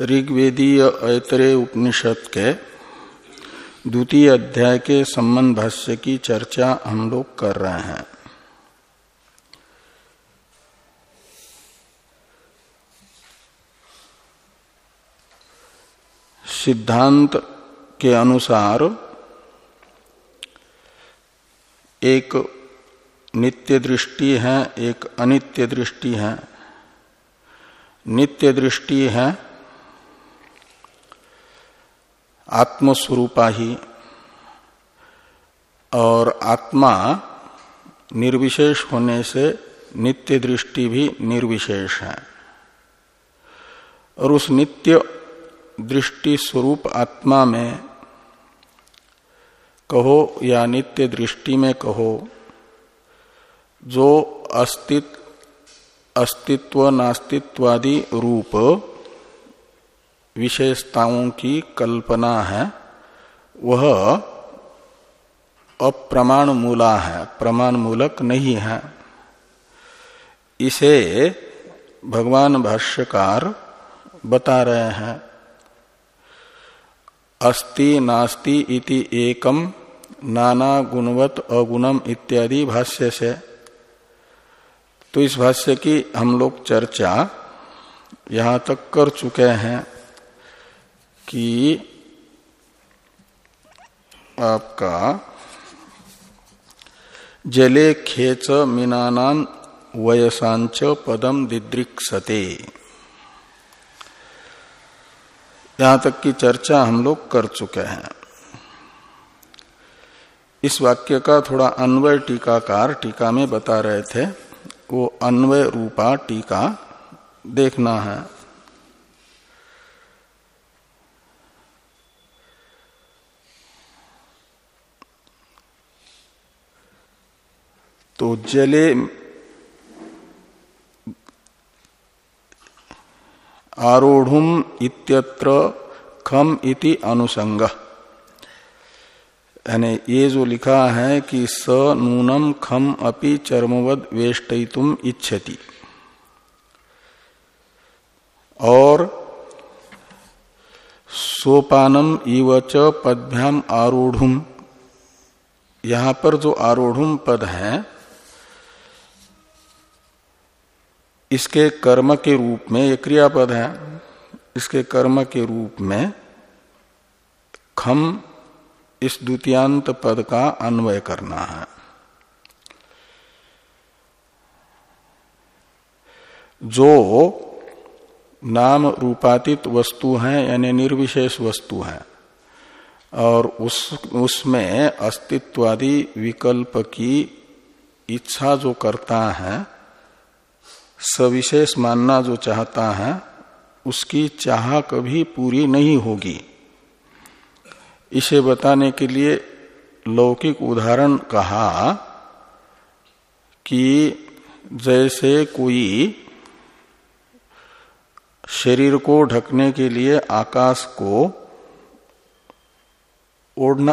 ऋग्वेदीय ऐतरे उपनिषद के द्वितीय अध्याय के संबंध भाष्य की चर्चा हम लोग कर रहे हैं। सिद्धांत के अनुसार एक नित्य दृष्टि है, एक अनित्य दृष्टि है। नित्य दृष्टि है आत्मस्वरूपा ही। और आत्मा निर्विशेष होने से नित्य दृष्टि भी निर्विशेष है। और उस नित्य दृष्टि स्वरूप आत्मा में कहो या नित्य दृष्टि में कहो, जो अस्तित्व अस्तित्व नास्तित्वादि रूप विशेषताओं की कल्पना है, वह अप्रमाण मूला है प्रमाण मूलक नहीं है। इसे भगवान भाष्यकार बता रहे हैं, अस्ति नास्ति इति एकम नाना गुणवत अगुणम इत्यादि भाष्य से। तो इस भाष्य की हम लोग चर्चा यहाँ तक कर चुके हैं। कि आपका जले खेच मीनानान वयसांच पदम दिदृक्षते यहाँ तक की चर्चा हम लोग कर चुके हैं। इस वाक्य का थोड़ा अन्वय टीकाकार टीका में बता रहे थे, वो अन्वय रूपा टीका देखना है। तो जले आरोढ़ इत्यत्र खम इति अनुसंग। यानी ये जो लिखा है कि स नूनम खम अपि चर्मवद वेष्टुम इच्छति। और सोपानम इवच पदभ्याम आरूढ़ यहाँ पर जो आरूढ़ पद है इसके कर्म के रूप में, ये क्रियापद है, इसके कर्म के रूप में खम इस द्वितीयांत पद का अन्वय करना है। जो नाम रूपातीत वस्तु है, यानी निर्विशेष वस्तु है, और उस, उसमें अस्तित्वादि विकल्प की इच्छा जो करता है सविशेष मानना जो चाहता है, उसकी चाह कभी पूरी नहीं होगी। इसे बताने के लिए लौकिक उदाहरण कहा कि जैसे कोई शरीर को ढकने के लिए आकाश को ओढ़ना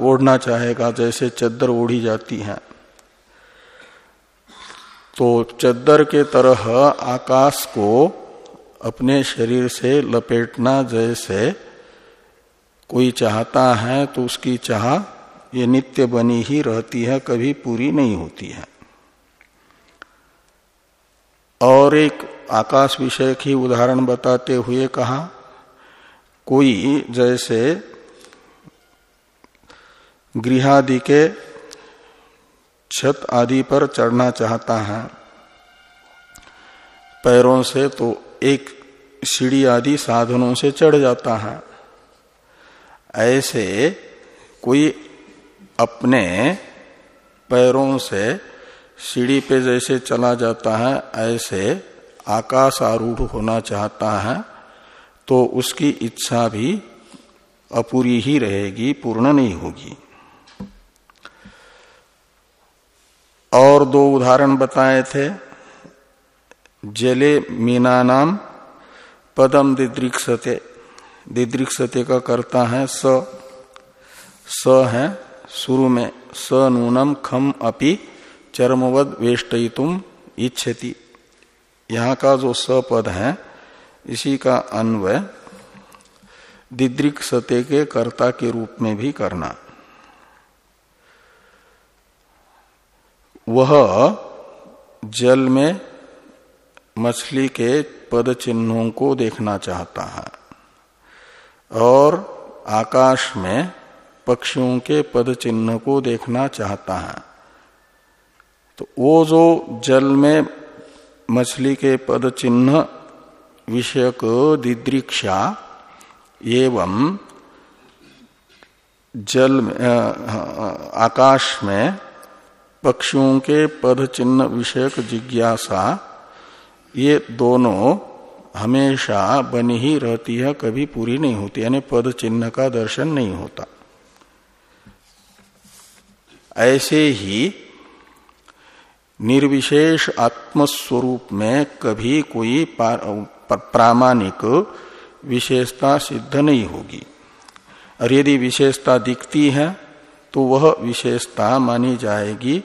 ओढ़ना चाहेगा, जैसे चद्दर ओढ़ी जाती है। तो चद्दर के तरह आकाश को अपने शरीर से लपेटना जैसे कोई चाहता है तो उसकी चाह ये नित्य बनी ही रहती है, कभी पूरी नहीं होती है। और एक आकाश विषय की उदाहरण बताते हुए कहा, कोई जैसे गृहादि के छत आदि पर चढ़ना चाहता है। पैरों से तो एक सीढ़ी आदि साधनों से चढ़ जाता है। ऐसे कोई अपने पैरों से सीढ़ी पे जैसे चला जाता है, ऐसे आकाश आरूढ़ होना चाहता है तो उसकी इच्छा भी अपूरी ही रहेगी, पूर्ण नहीं होगी। और दो उदाहरण बताए थे। जले मीना नाम, पदम दिदृक्षते दिदृक्षते का करता है स। स है शुरू में, स नूनम खम अपि चरमवद वेष्टुम इच्छति। यहाँ का जो स पद है, इसी का अन्वय दिद्रिक सते के कर्ता के रूप में भी करना। वह जल में मछली के पद चिन्हों को देखना चाहता है और आकाश में पक्षियों के पद चिन्ह को देखना चाहता है। तो वो जो जल में मछली के पद चिन्ह विषयक दिदृक्षा एवं जल में आकाश में पक्षियों के पद चिन्ह विषयक जिज्ञासा, ये दोनों हमेशा बनी ही रहती है, कभी पूरी नहीं होती, यानी पद चिन्ह का दर्शन नहीं होता। ऐसे ही निर्विशेष आत्मस्वरूप में कभी कोई प्रामाणिक विशेषता सिद्ध नहीं होगी। और यदि विशेषता दिखती है तो वह विशेषता मानी जाएगी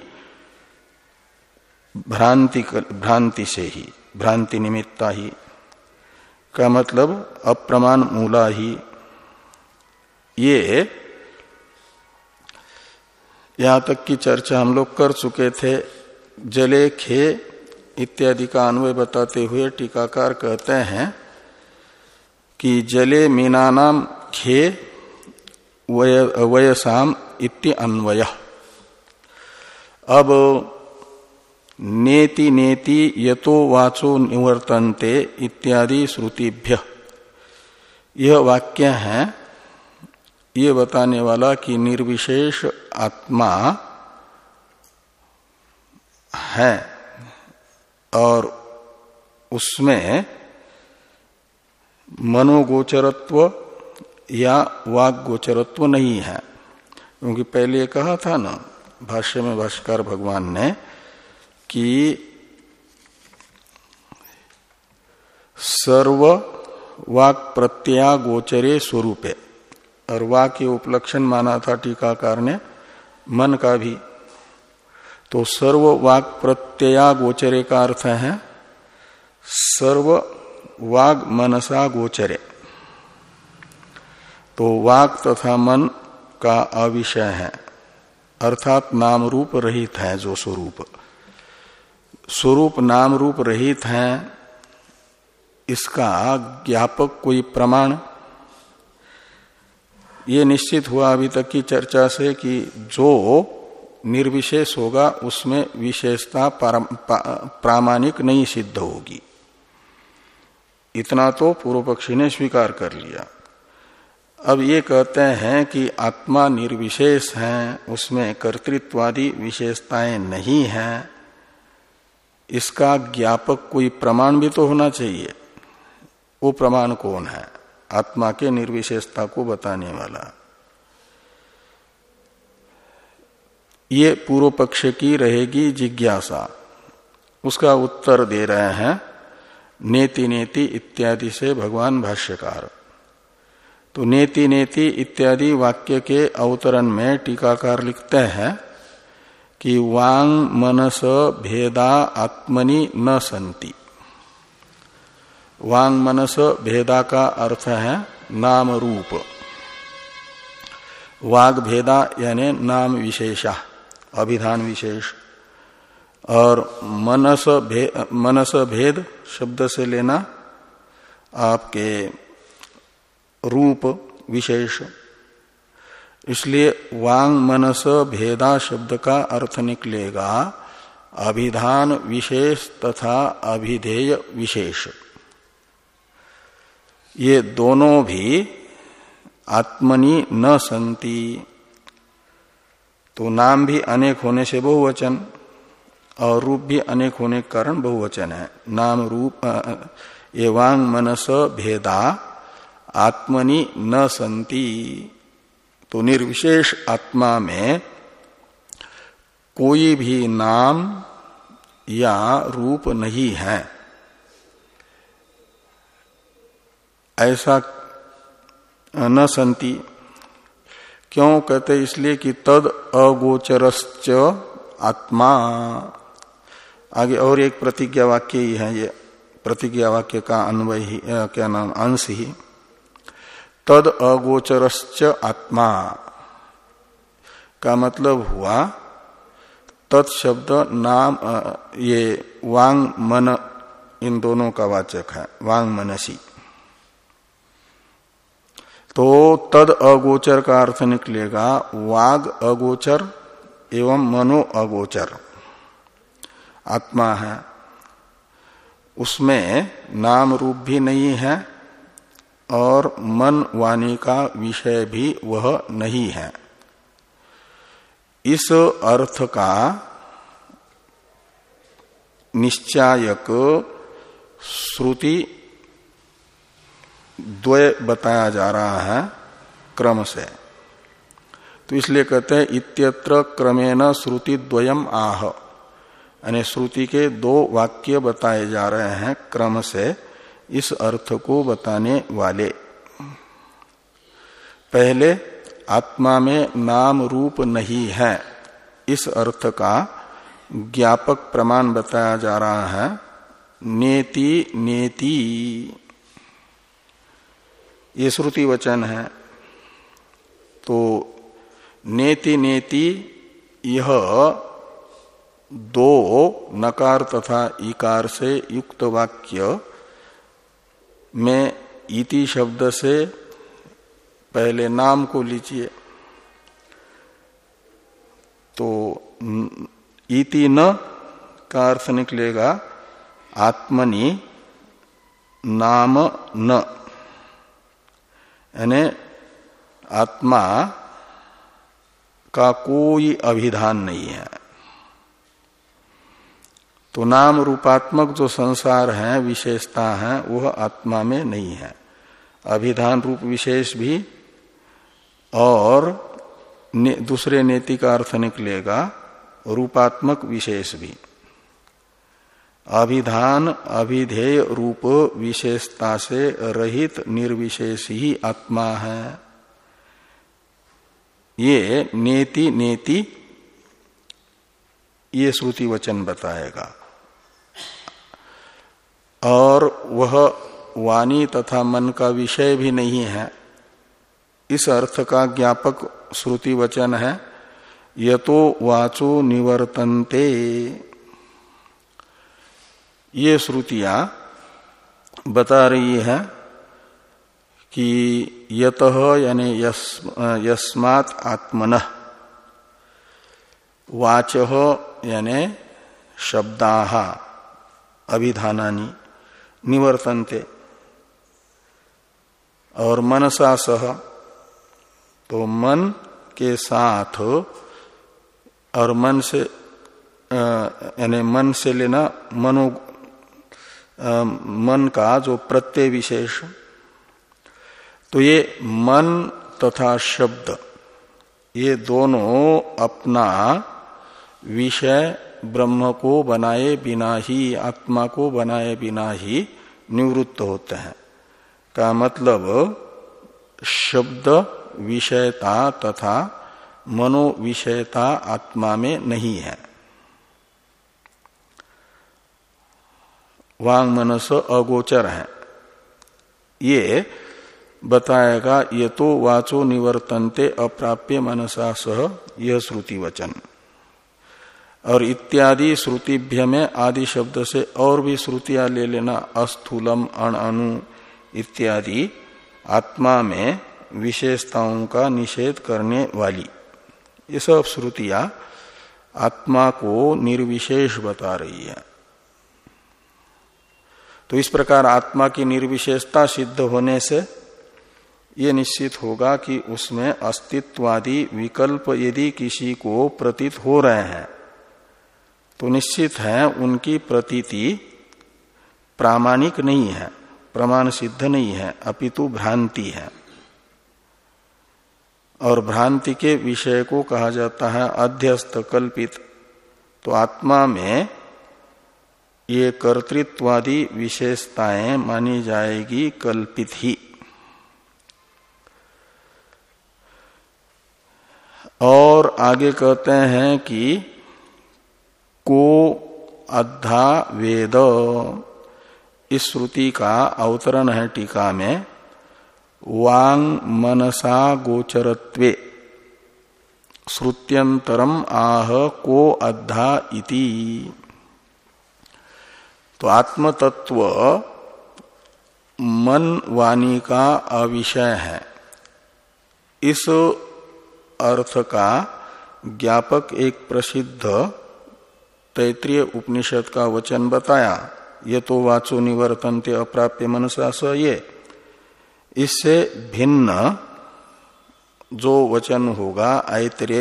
भ्रांति भ्रांति से ही भ्रांति निमित्ता ही का मतलब अप्रमाण मूला ही। ये यहाँ तक की चर्चा हम लोग कर चुके थे। जले खे इत्यादि का अन्वय बताते हुए टीकाकार कहते हैं कि जले मीनानाम खे वय, वयसाम इति अन्वय। अब नेति नेति यतो वाचो निवर्तन्ते इत्यादि श्रुतिभ्य। यह वाक्य है, ये बताने वाला कि निर्विशेष आत्मा है और उसमें मनोगोचरत्व या वाग गोचरत्व नहीं है। क्योंकि पहले कहा था ना, भाष्य में भाष्कर भगवान ने कि सर्व वाक प्रत्यया गोचरे स्वरूपे। और वाक के उपलक्षण माना था टीकाकार ने, मन का भी। तो सर्व वाक प्रत्यया गोचरे का अर्थ है सर्व वाग मनसा गोचरे तो वाक तथा मन का अविषय है, अर्थात नाम रूप रहित है जो स्वरूप। स्वरूप नाम रूप रहित हैं, इसका ज्ञापक कोई प्रमाण? ये निश्चित हुआ अभी तक की चर्चा से कि जो निर्विशेष होगा, उसमें विशेषता प्रामाणिक नहीं सिद्ध होगी। इतना तो पूर्व पक्षी ने स्वीकार कर लिया। अब ये कहते हैं कि आत्मा निर्विशेष है, उसमें कर्तृत्वादी विशेषताएँ नहीं हैं। इसका ज्ञापक कोई प्रमाण भी तो होना चाहिए। वो प्रमाण कौन है? आत्मा के निर्विशेषता को बताने वाला। ये पूर्व पक्ष की रहेगी जिज्ञासा। उसका उत्तर दे रहे हैं, नेति नेति इत्यादि से भगवान भाष्यकार। तो नेति नेति इत्यादि वाक्य के अवतरण में टीकाकार लिखते हैं। कि वांग मनस भेदा आत्मनि न संति। वांग मनस भेदा का अर्थ है नाम रूप। वाग भेदा यानी नाम विशेषा अभिधान विशेष। और मनस भे, मनस भेद शब्द से लेना आपके रूप विशेष। इसलिए वांग मनस भेदा शब्द का अर्थ निकलेगा अभिधान विशेष तथा अभिधेय विशेष। ये दोनों भी आत्मनि न संति। तो नाम भी अनेक होने से बहुवचन और रूप भी अनेक होने के कारण बहुवचन है। नाम रूप ये वांग मनस भेदा आत्मनि न संति। तो निर्विशेष आत्मा में कोई भी नाम या रूप नहीं है। ऐसा न संति। क्यों कहते इसलिए कि तद अगोचरश्च आत्मा। आगे और एक प्रतिज्ञा वाक्य ही है, ये प्रतिज्ञा वाक्य का अन्वय ही क्या नाम? अंश ही। तद अगोचरश्च आत्मा। का मतलब हुआ तत्शब्द नाम ये वांग मन, इन दोनों का वाचक है, वांग मनसी। तो तद अगोचर का अर्थ निकलेगा, वाग अगोचर एवं मनो अगोचर। आत्मा है। उसमें नाम रूप भी नहीं है और मन वाणी का विषय भी वह नहीं है। इस अर्थ का निश्चायक श्रुति द्वय बताया जा रहा है क्रम से। तो इसलिए कहते हैं, इत्यत्र क्रमेण श्रुति द्वयम आह। यानी श्रुति के दो वाक्य बताए जा रहे हैं क्रम से। इस अर्थ को बताने वाले। पहले, आत्मा में नाम रूप नहीं है। इस अर्थ का ज्ञापक प्रमाण बताया जा रहा है। नेति नेति। ये श्रुति वचन है। तो नेति नेति, यह दो नकार तथा इकार से युक्त वाक्य में इति शब्द से पहले नाम को लीजिए। तो इति न का अर्थ निकलेगा आत्मनि, नाम न। यानी आत्मा का कोई अभिधान नहीं है। तो नाम रूपात्मक जो संसार है विशेषता है वह आत्मा में नहीं है। अभिधान रूप विशेष भी और ने, दूसरे नेति का अर्थ निकलेगा रूपात्मक विशेष भी। अभिधान अभिधेय रूप विशेषता से रहित निर्विशेष ही आत्मा है। ये नेति नेति ये श्रुति वचन बताएगा। और वह वाणी तथा मन का विषय भी नहीं है। इस अर्थ का ज्ञापक श्रुति वचन है, यतो वाचो निवर्तन्ते। ये श्रुतियाँ बता रही है कि यत यानी यस्मात् आत्मन, वाच यानी शब्दा, अभिधानानी। निवर्तनते। और मनसा सह तो मन के साथ, और मन से यानी मन से लेना मनो मन का जो प्रत्यय विशेष। तो ये मन तथा शब्द, ये दोनों अपना विषय ब्रह्म को बनाए बिना ही, आत्मा को बनाए बिना ही निवृत्त होते हैं। का मतलब शब्द विषयता तथा मनो विषयता आत्मा में नहीं है। वांग मनस अगोचर है। ये बताएगा ये तो वाचो निवर्तनते अप्राप्य मनसा सह, यह श्रुति वचन। और इत्यादि श्रुतिभ्य में आदि शब्द से और भी श्रुतियाँ ले लेना अस्थूलम अण अणु इत्यादि आत्मा में विशेषताओं का निषेध करने वाली। ये सब श्रुतियाँ आत्मा को निर्विशेष बता रही है। तो इस प्रकार आत्मा की निर्विशेषता सिद्ध होने से ये निश्चित होगा कि उसमें अस्तित्वादि विकल्प यदि किसी को प्रतीत हो रहे हैं तो निश्चित है, उनकी प्रतीति प्रामाणिक नहीं है, प्रमाण सिद्ध नहीं है, अपितु भ्रांति है। और भ्रांति के विषय को कहा जाता है अध्यस्त कल्पित। तो आत्मा में ये कर्तृत्वादी विशेषताएँ मानी जाएगी कल्पित ही। और आगे कहते हैं कि को अद्धा वेद। इस श्रुति का अवतरण है टीका में। वांग मनसा गोचरत्वे। श्रुत्यंतरम आह को अद्धा इति। तो आत्मतत्व मन वाणी का अविषय है। इस अर्थ का ज्ञापक एक प्रसिद्ध तैतृय उपनिषद का वचन बताया। ये तो वाचो निवर्तनते अप्राप्य मनसा स ये। इससे भिन्न जो वचन होगा आयतरे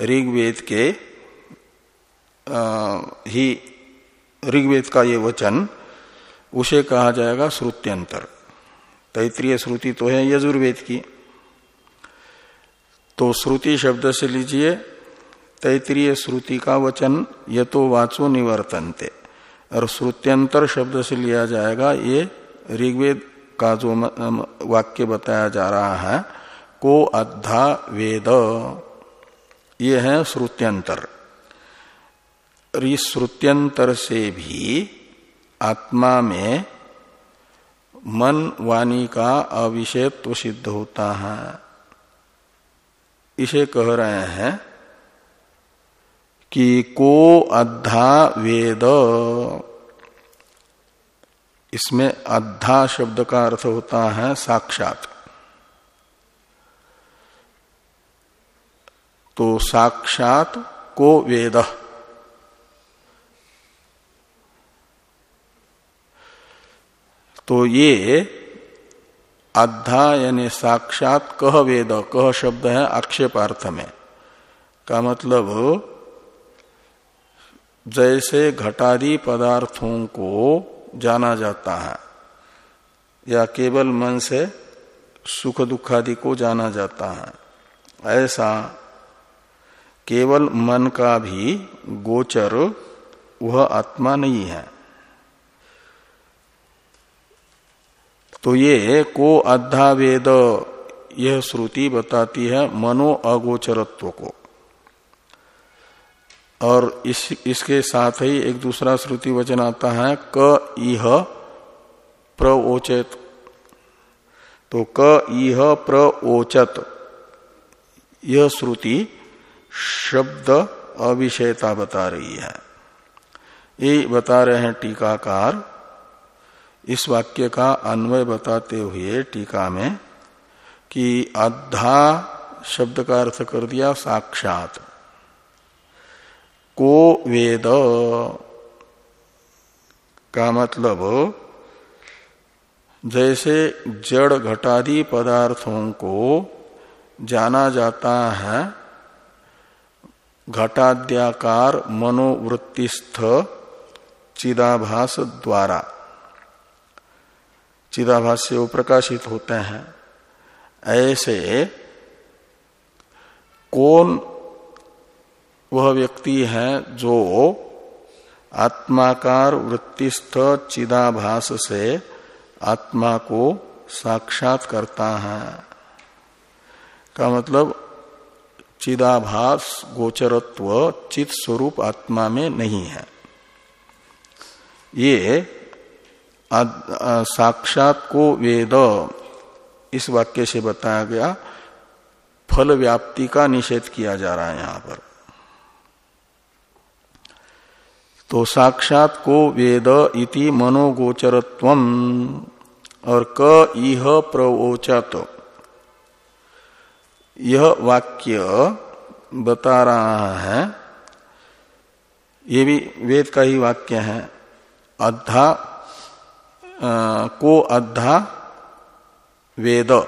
ऋग्वेद के आ, ही ऋग्वेद का ये वचन उसे कहा जाएगा श्रुत्यंतर। तैतृय श्रुति तो है यजुर्वेद की। तो श्रुति शब्द से लीजिए तैतृय श्रुति का वचन ये तो वाचो निवर्तनते। और श्रुत्यंतर शब्द से लिया जाएगा, ये ऋग्वेद का जो वाक्य बताया जा रहा है, को अद्धा वेद। ये है श्रुत्यंतर। इस श्रुत्यंतर से भी आत्मा में मन, वाणी का अविषयत्व सिद्ध होता है। इसे कह रहे हैं कि को अद्धा वेद। इसमें अद्धा शब्द का अर्थ होता है साक्षात। तो साक्षात को वेद। तो ये अद्धा यानी साक्षात कह वेद, कह शब्द है आक्षेपार्थ में। का मतलब जैसे घटादि पदार्थों को जाना जाता है, या केवल मन से सुख दुखादि को जाना जाता है, ऐसा केवल मन का भी गोचर वह आत्मा नहीं है। तो ये को अद्धा वेद यह श्रुति बताती है मनो अगोचरत्व को। और इस, इसके साथ ही एक दूसरा श्रुति वचन आता है, क इह प्रओचत तो क इह प्रओचत यह श्रुति शब्द अविषयता बता रही है। ये बता रहे हैं टीकाकार। इस वाक्य का अन्वय बताते हुए टीका में कि अद्धा शब्द का अर्थ कर दिया, साक्षात। को वेद। का मतलब जैसे जड़ घटादि पदार्थों को जाना जाता है, घटाद्याकार मनोवृत्तिस्थ चिदाभास द्वारा। चिदाभास से वो प्रकाशित होते हैं। ऐसे, कौन वह व्यक्ति है जो आत्माकार वृत्तिस्थ चिदाभास से आत्मा को साक्षात करता है। का मतलब चिदाभास गोचरत्व चित स्वरूप आत्मा में नहीं है। ये साक्षात को वेद इस वाक्य से बताया गया, फल व्याप्ति का निषेध किया जा रहा है यहाँ पर। तो साक्षात को वेद इति मनोगोचरत्व और क इह प्रवोचत। यह वाक्य बता रहा है। ये भी वेद का ही वाक्य है। अद्धा आ, को अद्धा वेद।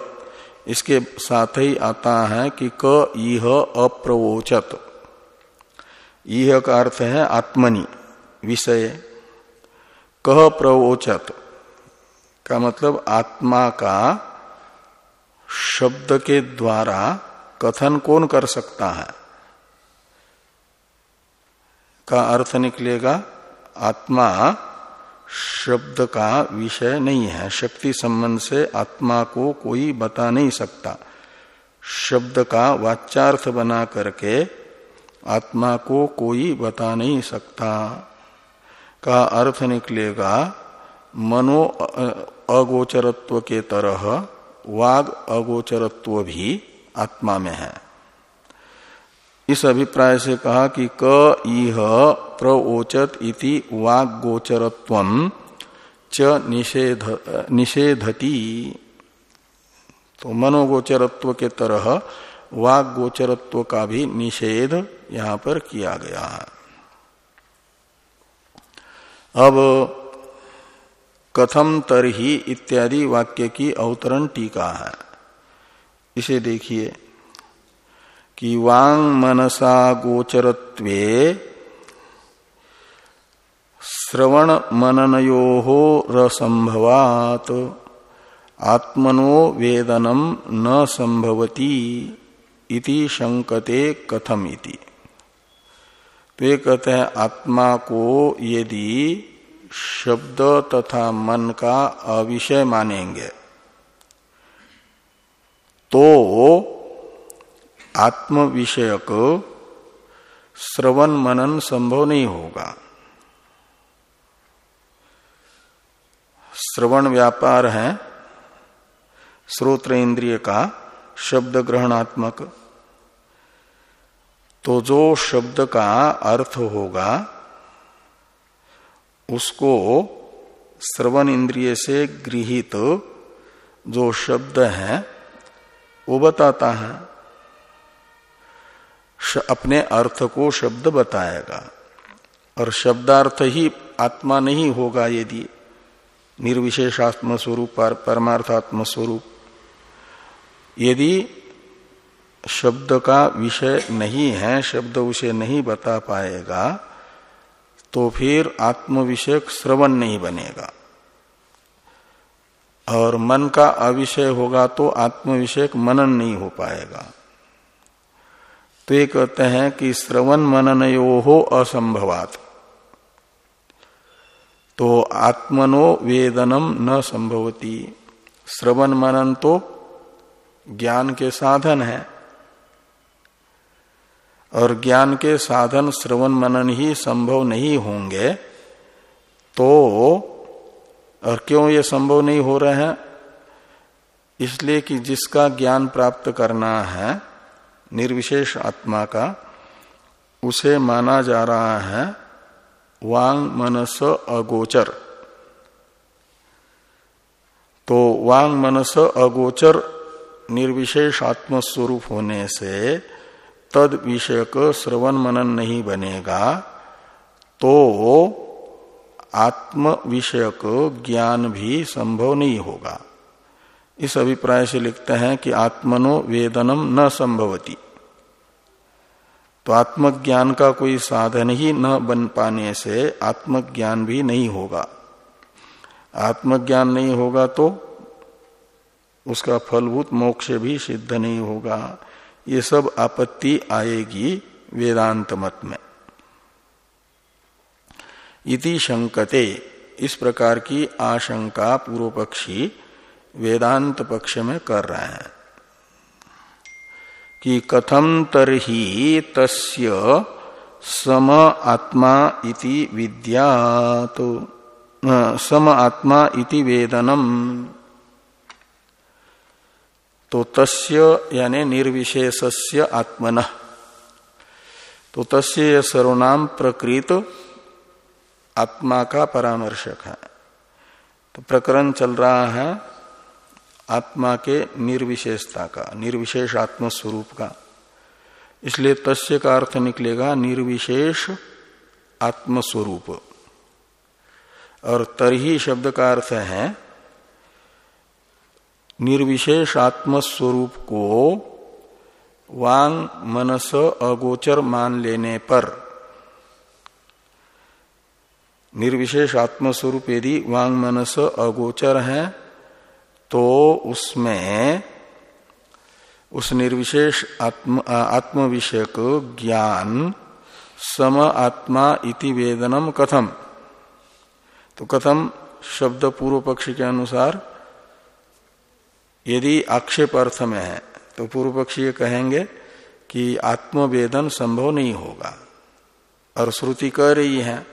इसके साथ ही आता है कि क इह अप्रवोचत। यह का अर्थ है आत्मनि। विषय। कह प्रवोचत। का मतलब आत्मा का शब्द के द्वारा कथन कौन कर सकता है? का अर्थ निकलेगा, आत्मा शब्द का विषय नहीं है। शक्ति संबंध से आत्मा को कोई बता नहीं सकता। शब्द का वाच्यार्थ बना करके आत्मा को कोई बता नहीं सकता। का अर्थ निकलेगा मनो अगोचरत्व के तरह, वाग अगोचरत्व भी आत्मा में है। इस अभिप्राय से कहा कि क, इह प्रओचत इति वाग गोचरत्व च, निषेध निषेधति। तो मनोगोचरत्व के तरह वाग गोचरत्व का भी निषेध यहाँ पर किया गया है। अब कथम तरही इत्यादि वाक्य की अवतरण टीका है। इसे देखिए कि वांग मनसा गोचरत्वे श्रवण मननयो रसंभवात, आत्मनो वेदनम न संभवती इति शंकते कथम इति तो ये कहते हैं, आत्मा को यदि शब्द तथा मन का अविषय मानेंगे तो आत्म विषयक श्रवण मनन संभव नहीं होगा। श्रवण व्यापार है, श्रोत्र इंद्रिय का शब्द ग्रहणात्मक। तो जो शब्द का अर्थ होगा, उसको श्रवण इंद्रिय से गृहित जो शब्द है, वो बताता है। अपने अर्थ को शब्द बताएगा। और शब्दार्थ ही आत्मा नहीं होगा यदि निर्विशेषात्म स्वरूप परमार्थात्म स्वरूप यदि शब्द का विषय नहीं है, शब्द उसे नहीं बता पाएगा तो फिर आत्म विषयक श्रवण नहीं बनेगा। और मन का अविषय होगा तो आत्म विषयक मनन नहीं हो पाएगा। तो ये कहते हैं कि श्रवण मनन यो हो असंभवात। तो आत्मनो वेदनम न संभवती। श्रवण मनन तो ज्ञान के साधन है। और ज्ञान के साधन श्रवण मनन ही संभव नहीं होंगे तो और क्यों ये संभव नहीं हो रहे हैं? इसलिए कि जिसका ज्ञान प्राप्त करना है, निर्विशेष आत्मा का, उसे माना जा रहा है वांग मनस अगोचर। तो वांग मनस अगोचर निर्विशेष आत्मस्वरूप होने से तद विषयक श्रवण मनन नहीं बनेगा तो आत्म विषयक ज्ञान भी संभव नहीं होगा। इस अभिप्राय से लिखते हैं कि आत्मनो वेदनम न संभवती। तो आत्मज्ञान का कोई साधन ही न बन पाने से आत्मज्ञान भी नहीं होगा। आत्मज्ञान नहीं होगा तो उसका फलभूत मोक्ष भी सिद्ध नहीं होगा। ये सब आपत्ति आएगी वेदांत मत में। इति शंकते, इस प्रकार की आशंका पूर्व पक्षी वेदांत पक्ष में कर रहे हैं कि कथम तरही तस्य सम आत्मा इति विद्या तो सम आत्मा इति वेदनम। तो तस्य यानी निर्विशेषस्य आत्मन। तो तस्य सर्वनाम प्रकृत आत्मा का परामर्शक है। तो प्रकरण चल रहा है आत्मा के निर्विशेषता का, निर्विशेष आत्म स्वरूप का। इसलिए तस्य का अर्थ निकलेगा निर्विशेष आत्मस्वरूप। और तरही शब्द का अर्थ है निर्विशेष आत्मस्वरूप को वांग मनस अगोचर मान लेने पर। निर्विशेष आत्मस्वरूप यदि वांग मनस अगोचर है तो उसमें उस निर्विशेष आत्म आत्म विषयक ज्ञान सम आत्मा इति वेदनम कथम। तो कथम शब्द पूर्व पक्ष के अनुसार यदि आक्षेप अर्थ में है तो पूर्व पक्षी कहेंगे कि आत्मवेदन संभव नहीं होगा। और श्रुति कह रही है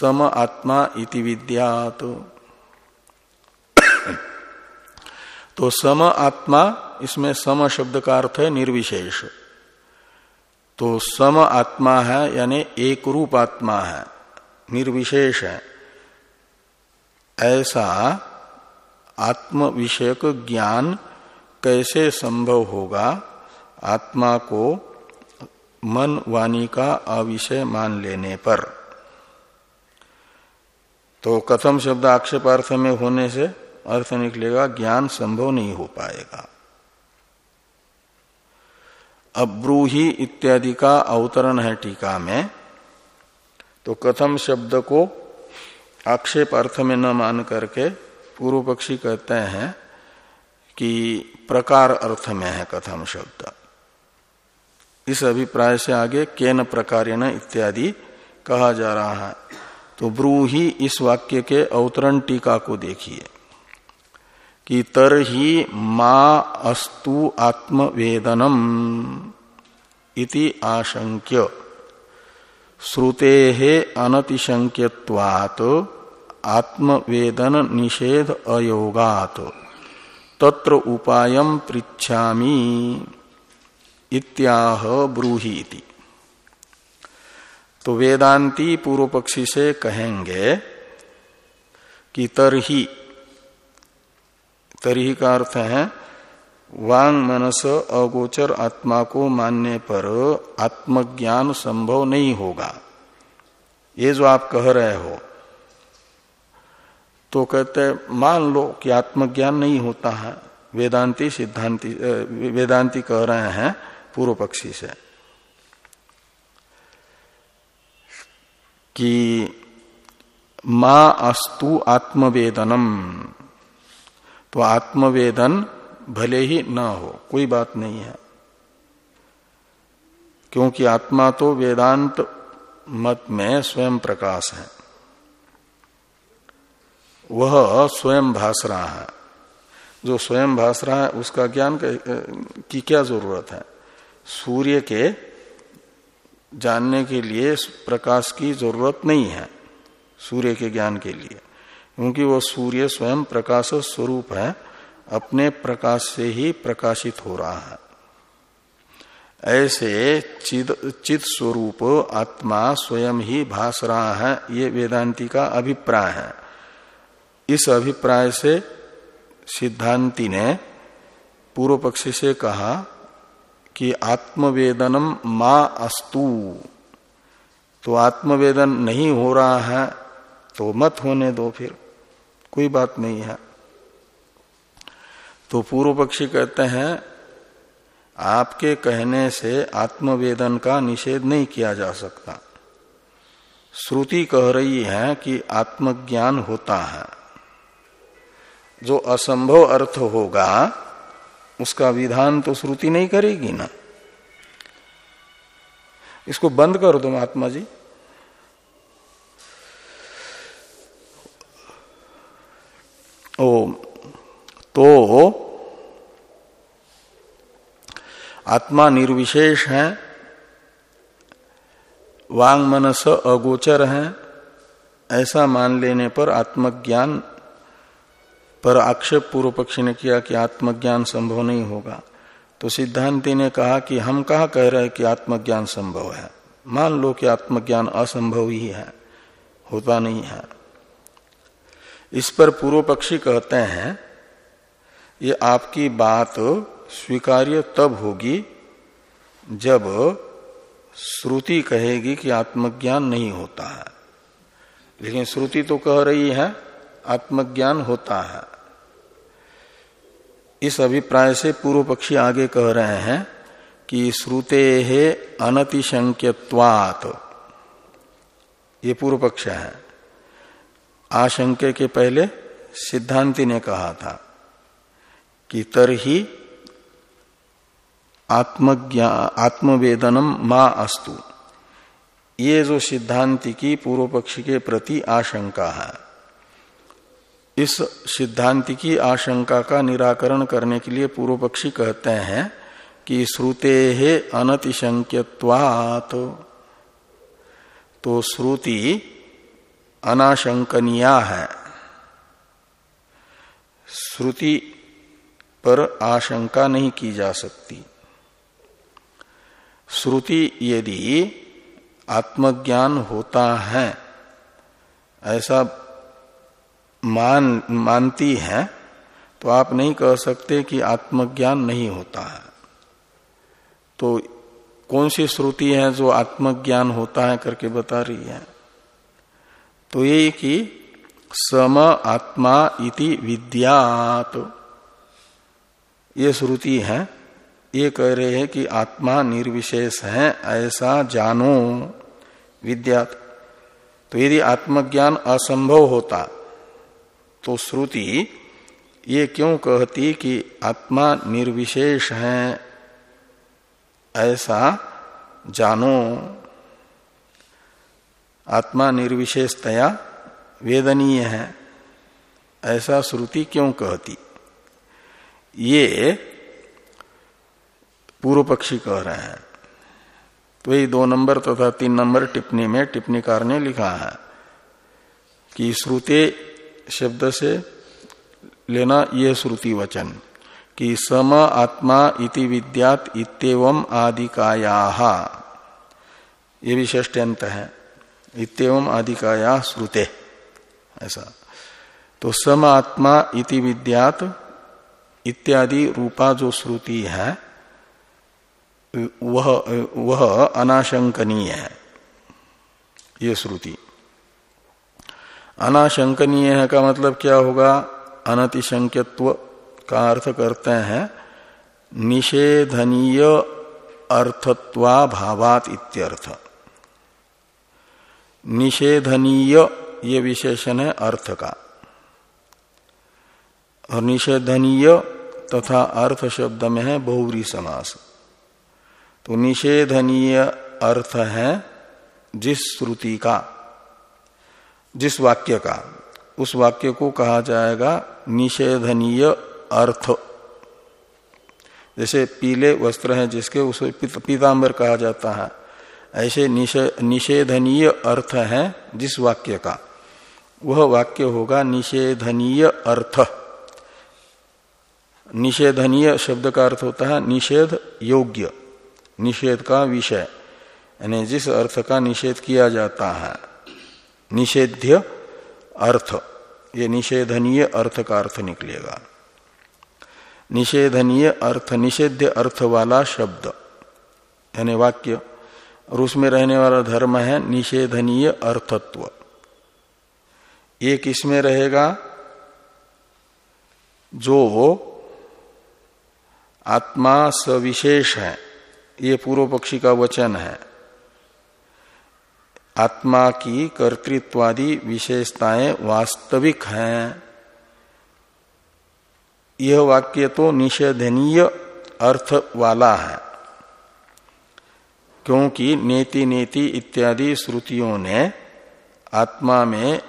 सम आत्मा इति विद्या तो, तो सम आत्मा इसमें सम शब्द का अर्थ है निर्विशेष। तो सम आत्मा है यानी एक रूप आत्मा है निर्विशेष है। ऐसा आत्म विषयक ज्ञान कैसे संभव होगा? आत्मा को मन वाणी का अविषय मान लेने पर। तो कथम शब्द आक्षेपार्थ में होने से अर्थ निकलेगा, ज्ञान संभव नहीं हो पाएगा। अब्रूही इत्यादि का अवतरण है टीका में। तो कथम शब्द को आक्षेप अर्थ में न मान करके पूर्व पक्षी कहते हैं कि प्रकार अर्थ में है कथम शब्द। इस अभिप्राय से आगे केन प्रकार इत्यादि कहा जा रहा है। तो ब्रूही इस वाक्य के अवतरण टीका को देखिए कि तर ही मा अस्तु आत्मवेदनम इति आशंक्य। श्रुते अनतिशंक्यवात आत्मवेदन निषेध अयोगात। तत्र उपायम पृछामी इत्याह ब्रूही तो वेदांती पूर्व पक्षी से कहेंगे कि तरही तरही का अर्थ है, वांग मनस अगोचर आत्मा को मानने पर आत्मज्ञान संभव नहीं होगा। ये जो आप कह रहे हो तो कहते हैं, मान लो कि आत्मज्ञान नहीं होता है, वेदांती सिद्धांति वेदांती कह रहे हैं पूर्व पक्षी से, कि मा अस्तु आत्मवेदनम तो आत्मवेदन भले ही ना हो, कोई बात नहीं है, क्योंकि आत्मा तो वेदांत मत में स्वयं प्रकाश है। वह स्वयं भास रहा है। जो स्वयं भास रहा है, उसका ज्ञान की क्या ज़रूरत है? सूर्य के जानने के लिए प्रकाश की ज़रूरत नहीं है, सूर्य के ज्ञान के लिए। क्योंकि वह सूर्य स्वयं प्रकाश स्वरूप है, अपने प्रकाश से ही प्रकाशित हो रहा है। ऐसे चिद, चित स्वरूप आत्मा स्वयं ही भास रहा है, ये वेदांति का अभिप्राय है। इस अभिप्राय से सिद्धांति ने पूर्व पक्षी से कहा कि आत्मवेदनम मा अस्तु। तो आत्मवेदन नहीं हो रहा है तो मत होने दो फिर। कोई बात नहीं है। तो पूर्व पक्षी कहते हैं, आपके कहने से आत्मवेदन का निषेध नहीं किया जा सकता। श्रुति कह रही है कि आत्मज्ञान होता है। जो असंभव अर्थ होगा, उसका विधान तो श्रुति नहीं करेगी ना। इसको बंद करो दो महात्मा जी। ओ तो आत्मा निर्विशेष है, वांग मनस अगोचर है, ऐसा मान लेने पर आत्मज्ञान पर आक्षेप पूर्व पक्षी ने किया कि आत्मज्ञान संभव नहीं होगा। तो सिद्धांति ने कहा कि हम कहा कह रहे हैं कि आत्मज्ञान संभव है? मान लो कि आत्मज्ञान असंभव ही है, होता नहीं है। इस पर पूर्व पक्षी कहते हैं, ये आपकी बात स्वीकार्य तब होगी जब श्रुति कहेगी कि आत्मज्ञान नहीं होता है। लेकिन श्रुति तो कह रही है आत्मज्ञान होता है। इस अभिप्राय से पूर्व पक्षी आगे कह रहे हैं कि श्रुते है अनतिशंक्यवात ये पूर्व पक्ष है। आशंके के पहले सिद्धांति ने कहा था कि तरही आत्मज्ञा, आत्मवेदनम माँ अस्तु। ये जो सिद्धांति की पूर्व पक्षी के प्रति आशंका है। इस सिद्धांति की आशंका का निराकरण करने के लिए पूर्व पक्षी कहते हैं कि श्रुते है अनतिशंक्यवात तो श्रुति अनाशंकनिया है। श्रुति पर आशंका नहीं की जा सकती। श्रुति यदि आत्मज्ञान होता है, ऐसा मान, मानती है तो आप नहीं कह सकते कि आत्मज्ञान नहीं होता है। तो कौन सी श्रुति है जो आत्मज्ञान होता है करके बता रही है? तो ये कि सम आत्मा इति विद्यात। ये श्रुति है। ये कह रहे हैं कि आत्मा निर्विशेष है, ऐसा जानो। विद्यात। तो यदि आत्मज्ञान असंभव होता तो श्रुति ये क्यों कहती कि आत्मा निर्विशेष है? ऐसा जानो। आत्मा निर्विशेषतया वेदनीय है। ऐसा श्रुति क्यों कहती? ये पूर्व पक्षी कह रहे हैं। तो यही दो नंबर तथा तो तीन नंबर टिप्पणी में टिप्पणीकार ने लिखा है कि श्रुते शब्द से लेना यह श्रुति वचन, कि सम आत्मा इति विद्यात इतम आदिकाया। ये भी ष्टंत है। इतम आदिकाया श्रुते। ऐसा। तो सम आत्मा इति विद्यात इत्यादि रूपा जो श्रुति है, वह वह अनाशंकनीय है। ये श्रुति। अनाशंकनीय है का मतलब क्या होगा? अनतिशंक्यत्व का अर्थ करते हैं, निषेधनीय अर्थत्वा भावात इत्यर्थ। निषेधनीय, ये विशेषण है अर्थ का। और निषेधनीय तथा अर्थ शब्द में है बहुरी समास। तो निषेधनीय अर्थ है जिस श्रुति का। जिस वाक्य का, उस वाक्य को कहा जाएगा निषेधनीय अर्थ। जैसे पीले वस्त्र हैं जिसके उसे पीताम्बर कहा जाता है, ऐसे निषेधनीय अर्थ है जिस वाक्य का, वह वाक्य होगा निषेधनीय अर्थ। निषेधनीय शब्द का अर्थ होता है निषेध योग्य, निषेध का विषय, यानी जिस अर्थ का निषेध किया जाता है। निषेध्य अर्थ। ये निषेधनीय अर्थ का अर्थ निकलेगा। निषेधनीय अर्थ, निषेध्य अर्थ वाला शब्द। यानी वाक्य, और उसमें रहने वाला धर्म है निषेधनीय अर्थत्व। ये किसमें रहेगा, जो आत्मा सविशेष है। ये पूर्व पक्षी का वचन है। आत्मा की कर्तृत्वादि विशेषताएँ वास्तविक हैं। यह वाक्य तो निषेधनीय अर्थ वाला है, क्योंकि नेति नेति इत्यादि श्रुतियों ने आत्मा में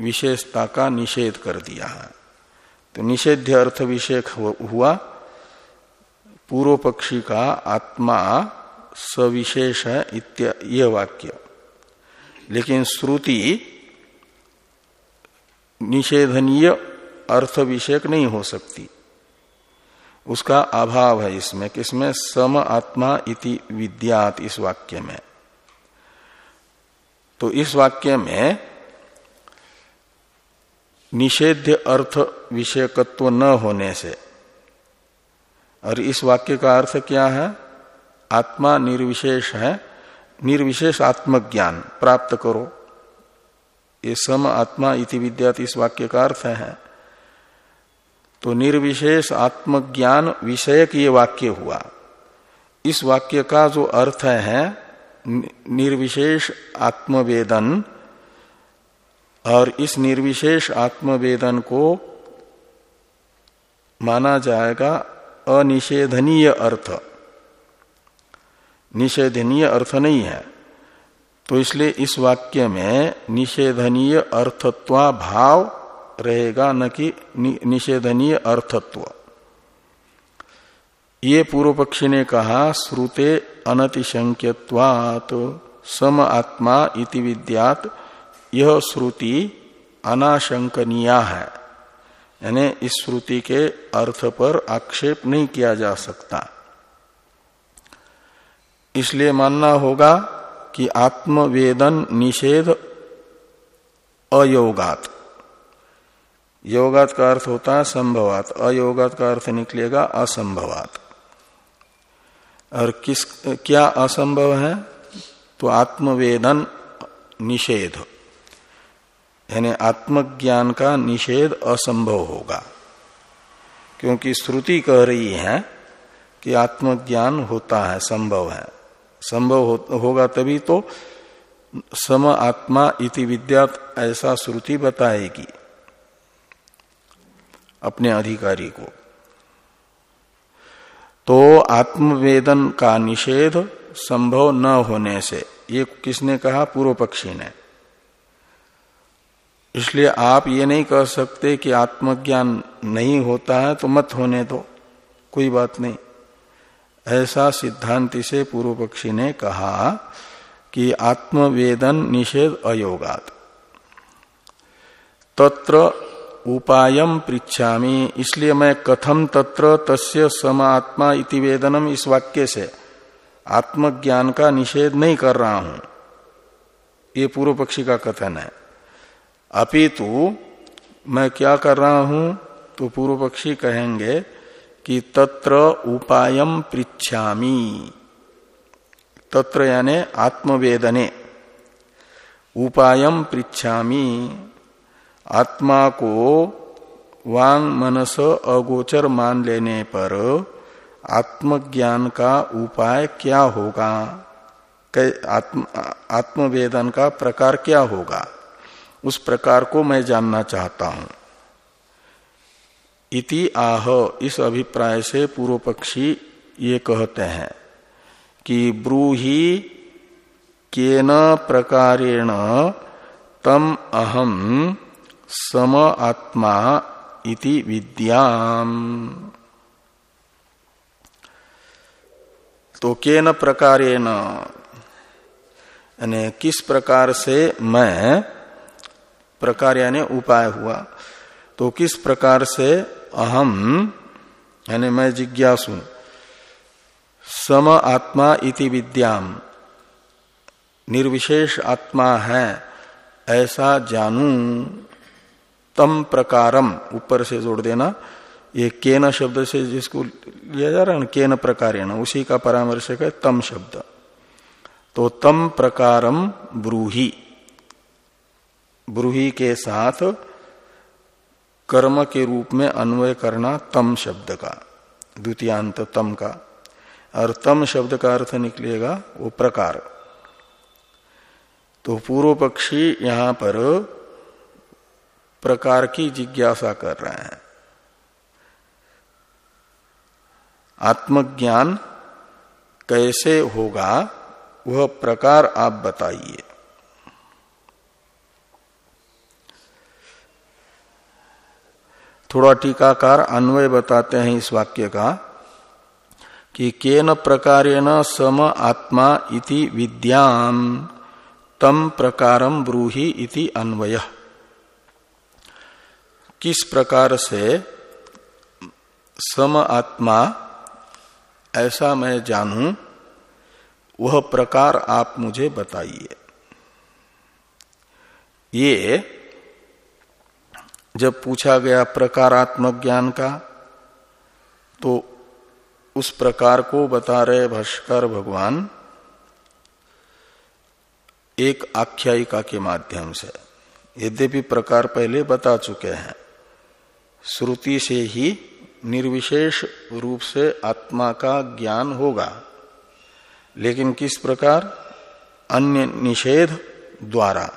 विशेषता का निषेध कर दिया है। तो निषेध्य अर्थ विषय हुआ पूर्व पक्षी का आत्मा सविशेष है यह वाक्य। लेकिन श्रुति निषेधनीय अर्थ विषयक नहीं हो सकती। उसका अभाव है इसमें किसमें सम आत्मा इति विद्यात इस वाक्य में। तो इस वाक्य में निषेध अर्थ विषयकत्व न होने से, और इस वाक्य का अर्थ क्या है? आत्मा निर्विशेष है निर्विशेष आत्मज्ञान प्राप्त करो। ये सम आत्मा इति विद्यात इस वाक्य का अर्थ है। तो निर्विशेष आत्मज्ञान विषयक ये वाक्य हुआ। इस वाक्य का जो अर्थ है निर्विशेष आत्मवेदन, और इस निर्विशेष आत्मवेदन को माना जाएगा अनिषेधनीय अर्थ। निषेधनीय अर्थ नहीं है। तो इसलिए इस वाक्य में निषेधनीय अर्थत्वा भाव रहेगा न कि निषेधनीय अर्थत्व। ये पूर्व पक्षी ने कहा, श्रुते अनतिशंक्यवात सम आत्मा इति विद्यात, यह श्रुति अनाशंकनीय है। यानी इस श्रुति के अर्थ पर आक्षेप नहीं किया जा सकता। इसलिए मानना होगा कि आत्मवेदन निषेध अयोगात। योगात का अर्थ होता है संभवात। अयोगात का अर्थ निकलेगा असंभवात। और किस, क्या असंभव है? तो आत्मवेदन निषेध। यानी आत्मज्ञान का निषेध असंभव होगा। क्योंकि श्रुति कह रही है कि आत्मज्ञान होता है, संभव है। संभव होगा तभी तो सम आत्मा इति विद्या ऐसा श्रुति बताएगी अपने अधिकारी को। तो आत्मवेदन का निषेध संभव न होने से, ये किसने कहा? पूर्व पक्षी ने। इसलिए आप ये नहीं कह सकते कि आत्मज्ञान नहीं होता है तो मत होने दो, कोई बात नहीं। ऐसा सिद्धांति से पूर्व पक्षी ने कहा कि आत्मवेदन निषेध अयोगात। तत्र उपायम पृछामी इसलिए मैं कथम तत्र तस्य समात्मा इति वेदनम इस वाक्य से आत्मज्ञान का निषेध नहीं कर रहा हूँ। ये पूर्व पक्षी का कथन है। अपितु मैं क्या कर रहा हूँ? तो पूर्व पक्षी कहेंगे कि तत्र उपायम पृछामी तत्र यानी आत्मवेदने। उपायम पृछामी आत्मा को वांग मनस अगोचर मान लेने पर आत्मज्ञान का उपाय क्या होगा? आत्म, आत्मवेदन का प्रकार क्या होगा? उस प्रकार को मैं जानना चाहता हूँ। इति आह, इस अभिप्राय से पूर्व पक्षी ये कहते हैं कि ब्रूही केन प्रकारेण तम अहम सम आत्मा इति विद्याम। तो केन प्रकारेण? यानी किस प्रकार से मैं प्रकार यानी उपाय हुआ? तो किस प्रकार से अहम, यानी मैं जिज्ञासु, सम आत्मा इति विद्याम, निर्विशेष आत्मा है, ऐसा जानू, तम प्रकारम, ऊपर से जोड़ देना, ये केन शब्द से जिसको लिया जा रहा है केन प्रकार उसी का परामर्शक है तम शब्द। तो तम प्रकारम ब्रूही ब्रूही के साथ कर्म के रूप में अन्वय करना तम शब्द का, द्वितीयांत तम का। और तम शब्द का अर्थ निकलेगा वो प्रकार। तो पूर्व पक्षी यहाँ पर प्रकार की जिज्ञासा कर रहे हैं। आत्मज्ञान कैसे होगा, वह प्रकार आप बताइए। थोड़ा टीकाकार अन्वय बताते हैं इस वाक्य का, कि केन प्रकारेण सम आत्मा इति विद्याम, तम प्रकारम ब्रूहि इति अन्वय। किस प्रकार से सम आत्मा, ऐसा मैं जानूं, वह प्रकार आप मुझे बताइए। ये जब पूछा गया प्रकारात्मक ज्ञान का तो उस प्रकार को बता रहे भाष्कर भगवान, एक आख्यायिका के माध्यम से। यद्यपि प्रकार पहले बता चुके हैं, श्रुति से ही निर्विशेष रूप से आत्मा का ज्ञान होगा, लेकिन किस प्रकार? अन्य निषेध द्वारा।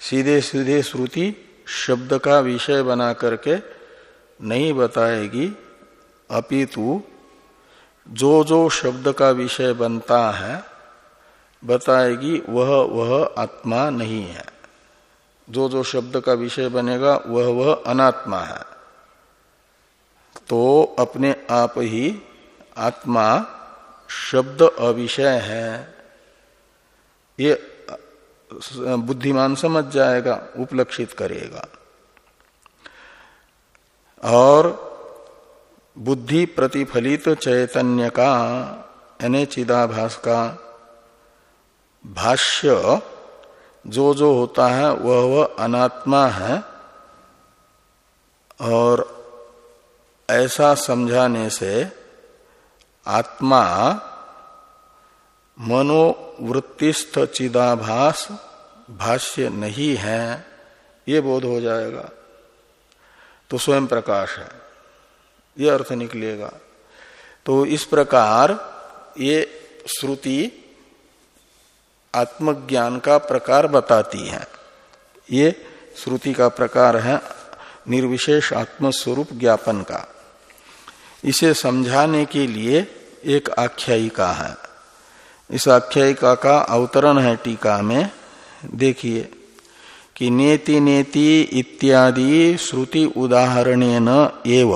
सीधे सीधे श्रुति शब्द का विषय बना करके नहीं बताएगी। अपितु, जो जो शब्द का विषय बनता है, बताएगी, वह वह आत्मा नहीं है। जो जो शब्द का विषय बनेगा, वह वह अनात्मा है। तो अपने आप ही आत्मा शब्द अविषय है। ये बुद्धिमान समझ जाएगा, उपलक्षित करेगा। और बुद्धि प्रतिफलित चैतन्य का, यानी चिदाभास का भाष्य, जो जो होता है, वह वह अनात्मा है। और ऐसा समझाने से आत्मा मनोवृत्तिस्थ चिदाभास भाष्य नहीं है, ये बोध हो जाएगा। तो स्वयं प्रकाश है, ये अर्थ निकलेगा। तो इस प्रकार ये श्रुति आत्मज्ञान का प्रकार बताती है। ये श्रुति का प्रकार है निर्विशेष आत्मस्वरूप ज्ञापन का। इसे समझाने के लिए एक आख्यायिका है। इस आख्यायिका का अवतरण है टीका में। देखिए, कि नेति नेति इत्यादि श्रुति उदाहरणेन एव,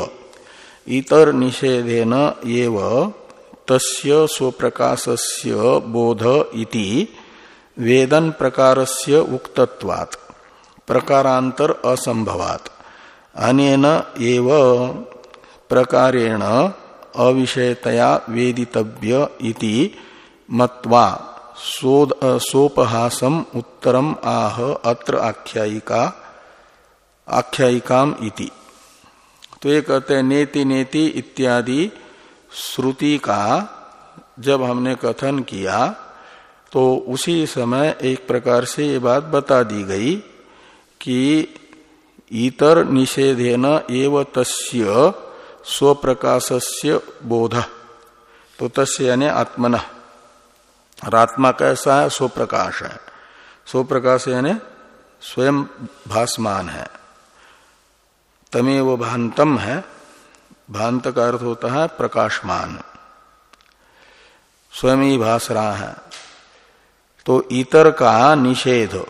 इतर निषेधेन एव, तस्य स्वप्रकाशस्य बोध इति वेदन प्रकारस्य उक्तत्वात् प्रकारांतर असंभवात् अनेन एव प्रकारेण अविषयतया वेदितव्य इति मत्वा सोपहासम उत्तरम आह अत्र आख्यायिका, आख्यायिकाम इति। तो ये कहते हैं, नेति नेति इत्यादि श्रुति का जब हमने कथन किया तो उसी समय एक प्रकार से ये बात बता दी गई कि इतर निषेधेन एव तस्य स्वप्रकाशस्य बोध। तो तस्य यानी आत्मन। और आत्मा कैसा है? स्वप्रकाश है। स्वप्रकाश यानी स्वयं भासमान है। तमेव भांतम है। भांत का अर्थ होता है प्रकाशमान। स्वयं ही भास रहा है। तो इतर का निषेध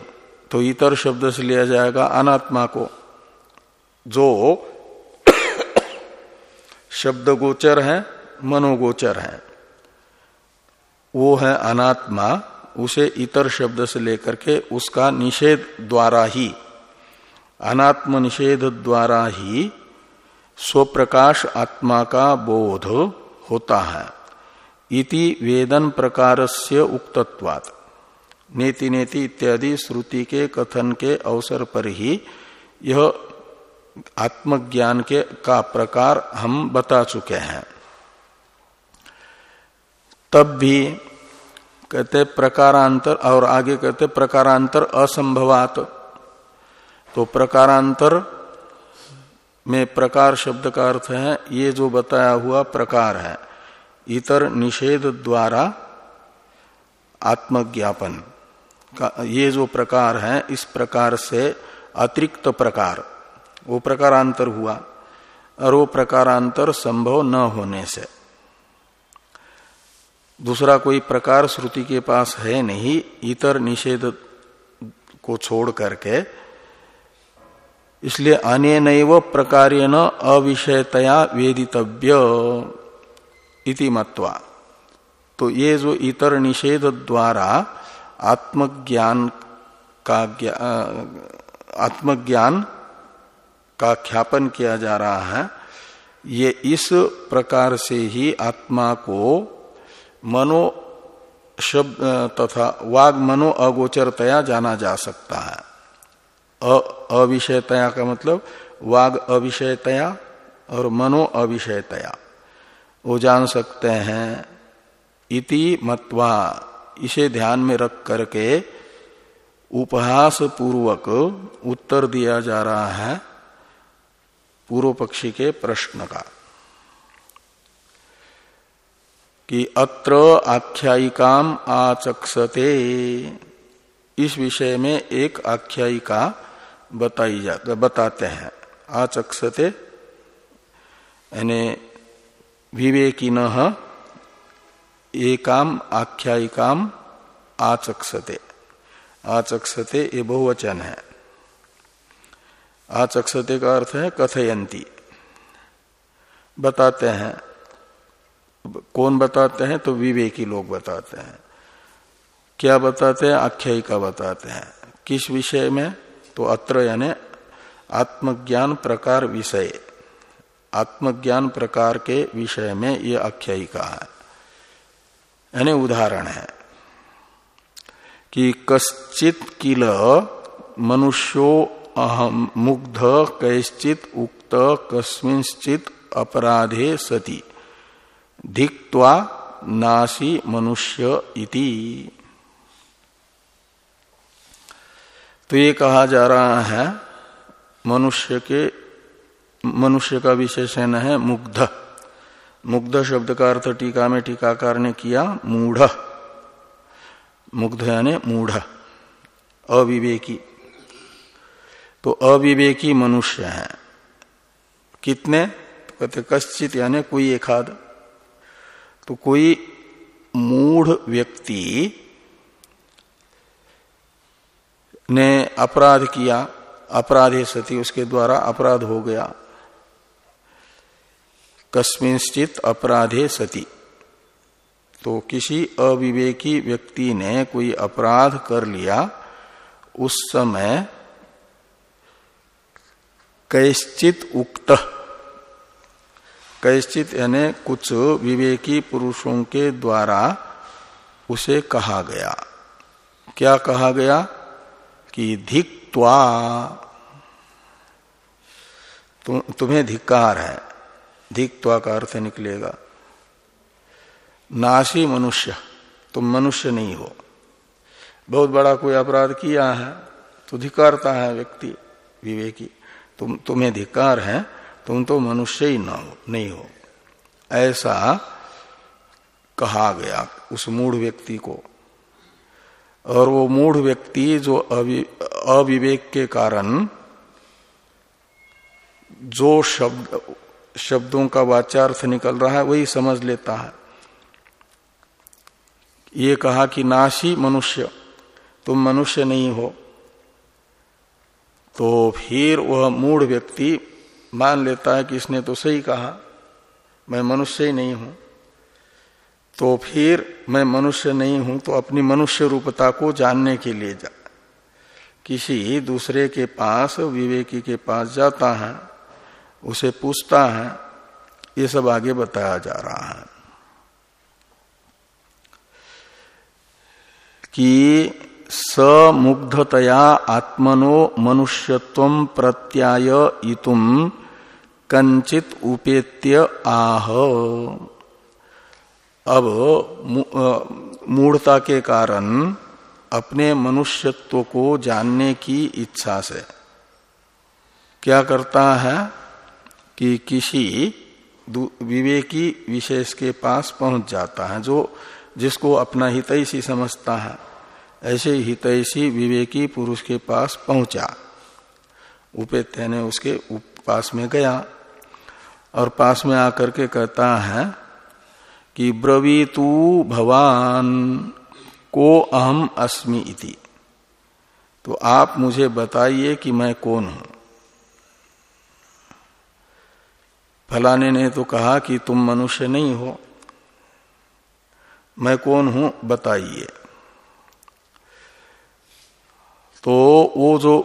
तो इतर शब्द से लिया जाएगा अनात्मा को। जो शब्द गोचर है, मनोगोचर है। वो है अनात्मा, उसे इतर शब्द से लेकर के उसका निषेध द्वारा ही अनात्म निषेध द्वारा ही स्वप्रकाश आत्मा का बोध होता है। इति वेदन प्रकार से उक्तत्वात्। नेति नेति इत्यादि श्रुति के कथन के अवसर पर ही यह आत्मज्ञान के का प्रकार हम बता चुके हैं। तब भी कहते प्रकारांतर और आगे कहते प्रकारांतर असंभवात। तो प्रकारांतर में प्रकार शब्द का अर्थ है, ये जो बताया हुआ प्रकार है, इतर निषेध द्वारा आत्मज्ञापन का, ये जो प्रकार है, इस प्रकार से अतिरिक्त प्रकार, वो प्रकारांतर हुआ, और वो प्रकारांतर संभव न होने से। दूसरा कोई प्रकार श्रुति के पास है नहीं, इतर निषेध को छोड़ करके, इसलिए अनेन प्रकारेण अविषयतया वेदितव्य इति मत्वा। तो ये जो इतर निषेध द्वारा आत्मज्ञान का आत्मज्ञान का ख्यापन किया जा रहा है, ये इस प्रकार से ही आत्मा को मनो शब्द तथा वाग मनो अगोचरतया जाना जा सकता है। अविषयतया का मतलब वाग अविषयतया और मनो अविषयतया। वो जान सकते हैं। इति मत्वा इसे ध्यान में रख करके उपहास पूर्वक उत्तर दिया जा रहा है पूर्व पक्षी के प्रश्न का। कि अत्र आख्यायिकाम आचक्षते। इस विषय में एक आख्यायिका बताई जाती बताते हैं। आचक्षते, यानी विवेकिन एकाम आख्यायिकाम आचक्षते। आचक्षते ये बहुवचन है। आचक्षते का अर्थ है कथयंती बताते हैं कौन बताते हैं? तो विवेकी लोग बताते हैं। क्या बताते हैं? आख्यायिका बताते हैं। किस विषय में? तो अत्र यानी आत्मज्ञान प्रकार विषय। आत्मज्ञान प्रकार के विषय में यह आख्यायिका है। यानी उदाहरण है कि कश्चित किल मनुष्यो अहम मुग्ध, कैश्चित उक्त, कस्मिंश्चित अपराधे सती। धिक्वा नासी मनुष्य इति। तो ये कहा जा रहा है, मनुष्य के, मनुष्य का विशेषण है मुग्ध। मुग्ध शब्द का अर्थ टीका में टीकाकार ने किया मूढ़। मुग्ध यानी मूढ़, अविवेकी। तो अविवेकी मनुष्य है। कितने? तो कहते कश्चित यानी कोई एक आध तो कोई मूढ़ व्यक्ति ने अपराध किया, अपराधे सती उसके द्वारा अपराध हो गया। कस्मिंश्चित अपराधे सती। तो किसी अविवेकी व्यक्ति ने कोई अपराध कर लिया, उस समय कैश्चित उक्त कैश्चित यानी कुछ विवेकी पुरुषों के द्वारा उसे कहा गया। क्या कहा गया? कि धिक्वा तु, तुम्हें धिक्कार है। धिक्वा का अर्थ निकलेगा। नाशी मनुष्य तुम मनुष्य नहीं हो। बहुत बड़ा कोई अपराध किया है तो धिकारता है व्यक्ति विवेकी। तुम तुम्हें धिकार है तुम तो मनुष्य ही ना हो, नहीं हो। ऐसा कहा गया उस मूढ़ व्यक्ति को। और वो मूढ़ व्यक्ति जो अविवेक के कारण जो शब्द, शब्दों का वाचार्थ निकल रहा है, वही समझ लेता है। ये कहा कि नाशी मनुष्य, तुम मनुष्य नहीं हो। तो फिर वह मूढ़ व्यक्ति मान लेता है कि इसने तो सही कहा, मैं मनुष्य ही नहीं हूँ। तो फिर मैं मनुष्य नहीं हूँ तो अपनी मनुष्य रूपता को जानने के लिए जा। किसी दूसरे के पास, विवेकी के पास जाता है, उसे पूछता है, ये सब आगे बताया जा रहा है कि समुग्धतया आत्मनो मनुष्यत्व प्रत्याय इतुम कंचित उपेत्य आह। अब मूढ़ता के कारण अपने मनुष्यत्व को जानने की इच्छा से। क्या करता है कि किसी विवेकी विशेष के पास पहुँच जाता है, जो, जिसको अपना हितैषी समझता है। ऐसे हितैषी विवेकी पुरुष के पास पहुँचा। उपेत्य ने उसके पास में गया और पास में आकर के कहता है कि ब्रवीतु भवान, को अहम अस्मि इति। तो आप मुझे बताइए कि मैं कौन हूँ? फलाने ने तो कहा कि तुम मनुष्य नहीं हो। मैं कौन हूँ? बताइए। तो वो जो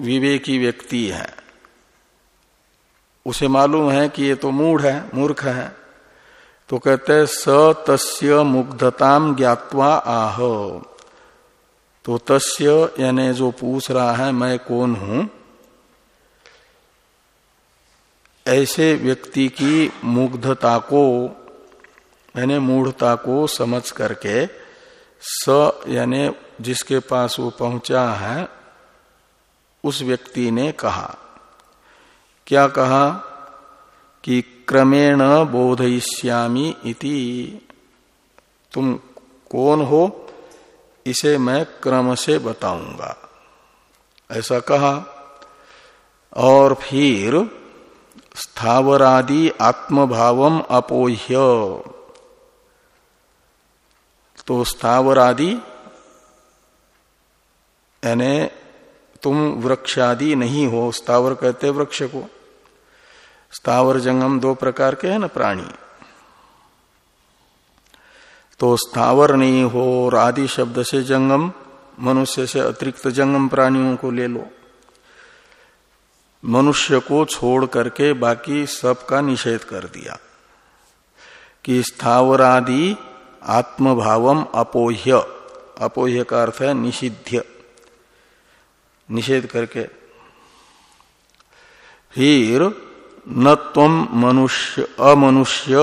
विवेकी व्यक्ति है, उसे मालूम है कि ये तो मूढ़ है, मूर्ख है। तो कहते हैं, स तस्य मुग्धताम ज्ञातवा आह। तो तस्य यानी जो पूछ रहा है, मैं कौन हूँ? ऐसे व्यक्ति की मुग्धता को, यानी मूढ़ता को समझ करके, स यानी जिसके पास वो पहुँचा है, उस व्यक्ति ने कहा, क्या कहा कि क्रमेण बोधयिष्यामी इति? तुम कौन हो? इसे मैं क्रम से बताऊँगा। ऐसा कहा, और फिर स्थावरादि आत्मभावम अपोह्य। तो स्थावरादि यानी तुम वृक्षादि नहीं हो, स्थावर कहते वृक्ष को। स्थावर जंगम दो प्रकार के हैं ना, प्राणी। तो स्थावर नहीं हो और आदि शब्द से जंगम, मनुष्य से अतिरिक्त जंगम प्राणियों को ले लो। मनुष्य को छोड़ करके बाकी सब का निषेध कर दिया कि स्थावरादि आत्मभावम अपोह्य। अपोह्य का अर्थ है निषिध्य निषेध करके फिर न तम मनुष्य, अमनुष्य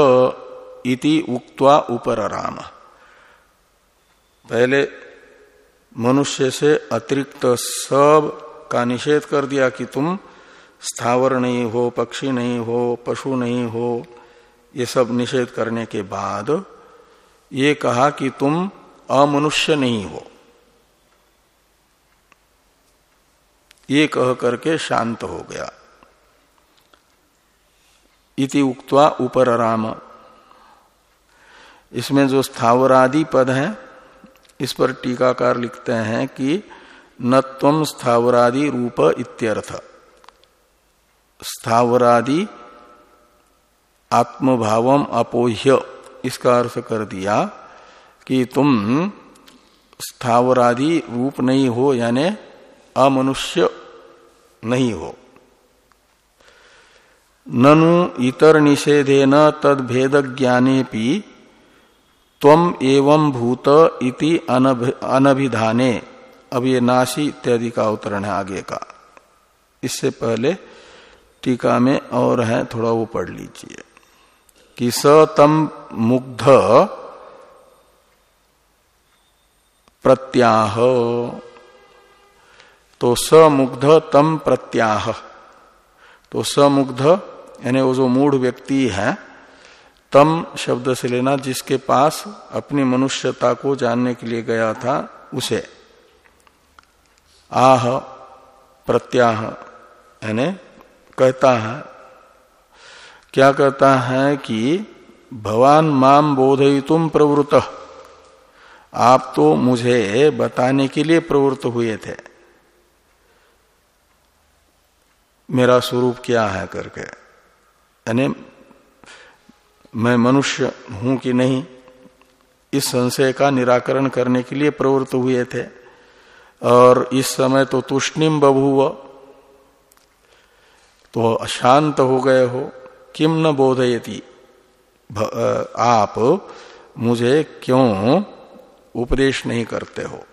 इति उक्त्वा उपराम पहले मनुष्य से अतिरिक्त सब का निषेध कर दिया कि तुम स्थावर नहीं हो, पक्षी नहीं हो, पशु नहीं हो, ये सब निषेध करने के बाद ये कहा कि तुम अमनुष्य नहीं हो। ये कह करके शांत हो गया। इति उक्त्वा उपराम इसमें जो स्थावरादि पद है, इस पर टीकाकार लिखते हैं कि नत्व स्थावरादि रूप इत्यर्थ। स्थावरादि आत्मभावम अपोह्य, इसका अर्थ कर दिया कि तुम स्थावरादि रूप नहीं हो, यानी अमनुष्य नहीं हो। ननु इतर निषेधे न तद भेद ज्ञाने पी तम एवं भूत इति अनभिधाने। अब ये नाशी इत्यादि का अवतरण है आगे का। इससे पहले टीका में और है, थोड़ा वो पढ़ लीजिए। कि स तम मुग्ध प्रत्याह। तो समुग्ध तम प्रत्याह। तो समुग्ध, यानी वो जो मूढ़ व्यक्ति है, तम शब्द से लेना जिसके पास अपनी मनुष्यता को जानने के लिए गया था, उसे। आह, प्रत्याह, यानी कहता है। क्या कहता है कि भवान माम बोधय तुम प्रवृत आप तो मुझे बताने के लिए प्रवृत्त हुए थे। मेरा स्वरूप क्या है करके? यानी मैं मनुष्य हूँ कि नहीं? इस संशय का निराकरण करने के लिए प्रवृत्त हुए थे। और इस समय तो तुष्णिम बभुव तो अशांत हो गए हो। किम न बोधयती? आप मुझे क्यों उपदेश नहीं करते हो?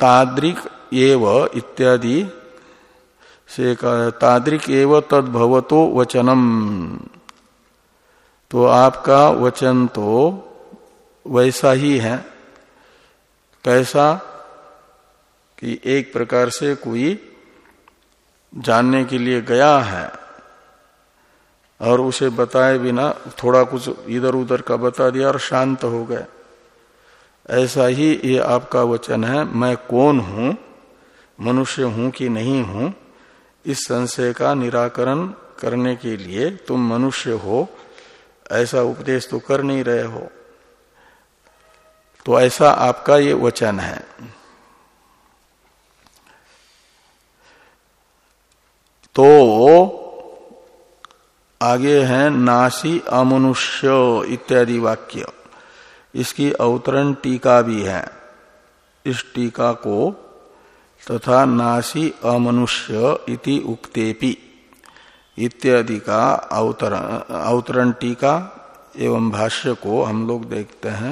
ताद्रिक एव इत्यादि से ताद्रिक एव तद्भवतो वचनम। तो आपका वचन तो वैसा ही है। कैसा? कि एक प्रकार से कोई जानने के लिए गया है और उसे बताए बिना थोड़ा कुछ इधर उधर का बता दिया और शांत हो गए। ऐसा ही ये आपका वचन है, मैं कौन हूँ? मनुष्य हूँ कि नहीं हूँ? इस संशय का निराकरण करने के लिए तुम मनुष्य हो। ऐसा उपदेश तो कर नहीं रहे हो। तो ऐसा आपका ये वचन है। तो आगे है नासी अमनुष्य इत्यादि वाक्य। इसकी अवतरण टीका भी है। इस टीका को तथा नासी अमनुष्य इति उक्तेपि इत्यादि का अवतरण अवतरण टीका एवं भाष्य को हम लोग देखते हैं।